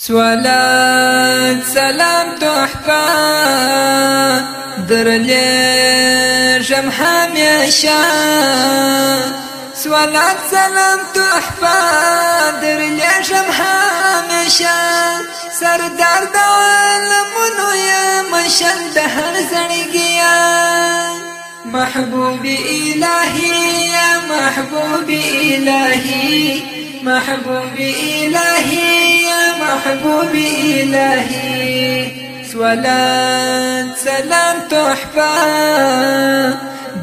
سوالات سلام تحفه درلیشم همیشه سوالات سلام تحفه درلیشم همیشه سردار د عالمونو یا مشل د هر محبوب الهی یا محبوب الهی محبوب الهی محبوب إلهي صلاة سلام تحفة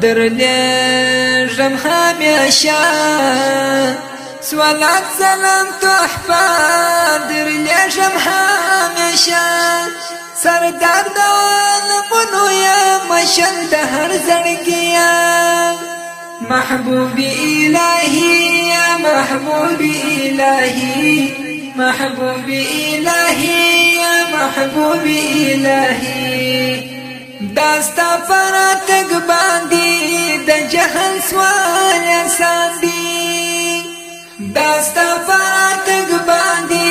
درلي جم هميشا صلاة سلام تحفة درلي جم هميشا سردار د عالمونو یا مشل د هر زړګیا محبوب الهي يا محبوب الهي محبوب الهي يا محبوب الهي داستا فراتګ باندې د جهان سوال آسان دي داستا فراتګ باندې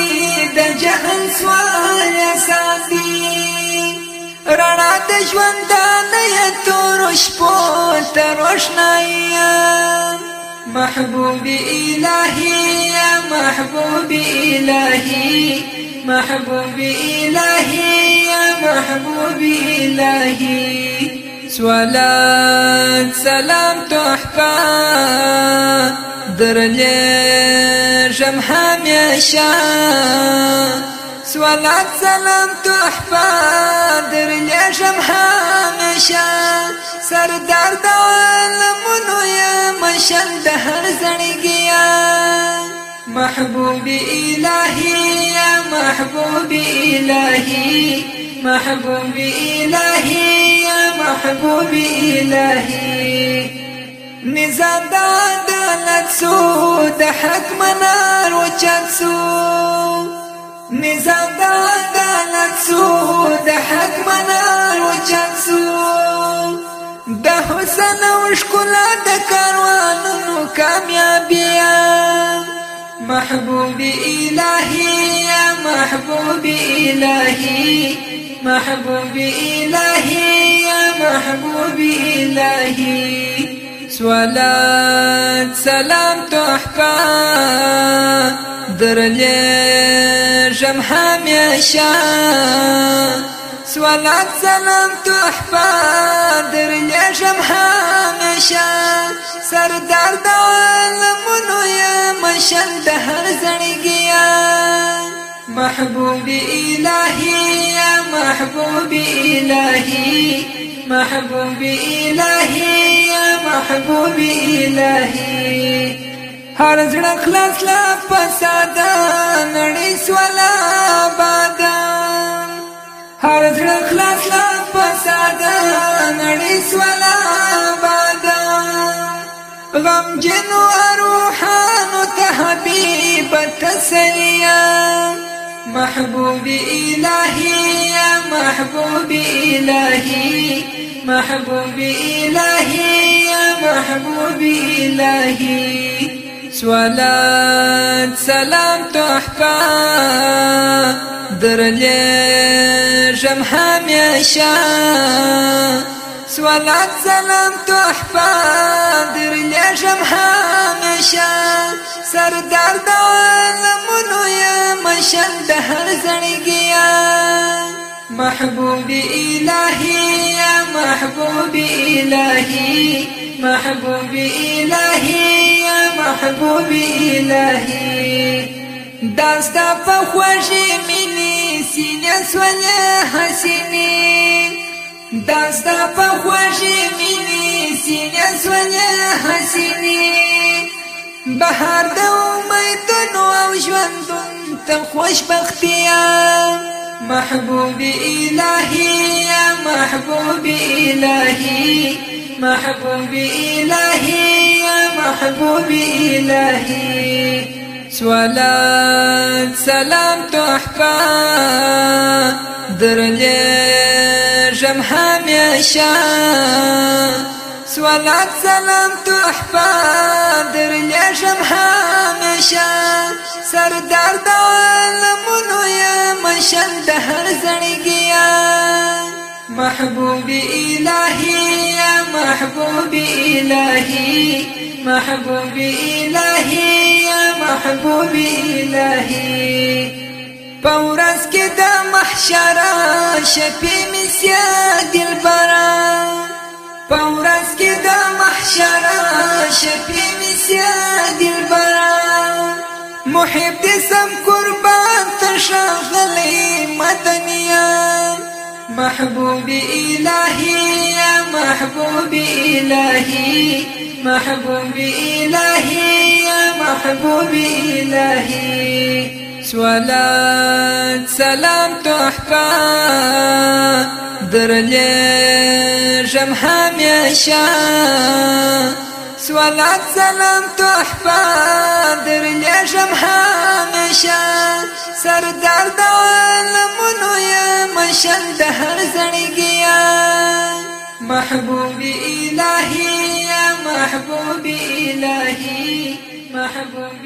د جهان سوال آسان دي رڼا د ژوند د نه تورش په تروشنایه محبوب إلهي يا محبوب إلهي. محبوب إلهي يا محبوب إلهي. صلاة سلام تحفة درلي جم هميشا صلاة سلام تحفة درلي جم هميشا سردار د عالمونو یا مشل د هر زړګیا محبوب الهي يا محبوب الهي محبوب الهي يا محبوب الهي نظام د عدالت سو د حق منار وچت سو نظام د عدالت سو د حق منار وچت سو د حسن او ښکلا د کاروانونو کامیابیا محبوب الهي يا محبوب الهي محبوب الهي يا محبوب الهي صلاة سلام تحفة درلي جم هميشه صلاة سلام تحفة درلیشم همیشه سردار د عالمونو یا مشل د هر زړګیا محبوب الهي يا محبوب الهي. محبوب الهي يا محبوب الهي. هر زړه خلاص لا فساده نړۍ سوالا بادان هر زړه خلاص لا فساده نړۍ سوالا بادا غم جنو روحانو ته حبيب تسليا محبوب إلهي يا محبوب إلهي محبوب إلهي يا محبوب إلهي صلاة سلام تحفة درلیشم همیشه سوالات سلام تحفه درلیشم همیشه سردار د عالمونو یا مشل د هر زړګیا محبوب الهي يا محبوب الهي محبوب الهي يا محبوب الهي داستا په خوږی مینې سینې سولې حسینې. داستا په خوږی مینې سینې سولې حسینې. بهار د امیدونو او ژوندون ته خوشبختیا محبوب الهي يا محبوب الهي محبوب الهي محبوب إلهي. صلاة سلام تحفة. درلي جم هميشا صلاة سلام تحفة. درلي جم هميشا سردار د عالمونو یا مشل د هر زړګیا محبوب إلهي يا محبوب إلهي. محبوب الهي يا محبوب الهي پورس کې د محشر شپې مسیا دلبرا پورس کې د محشر شپې مسیا دلبرا محب دې سم قربان تشغلې مدنيان محبوب إلهي يا محبوب إلهي محبوب إلهي يا محبوب إلهي. صلاة سلام تحفة. درلي جم هميشا صلاة سلام تحفة. درلي جم هميشا سردار د عالمونو یا مشل د هر زړګیا محبوب إلهي یا محبوب إلهي محبوب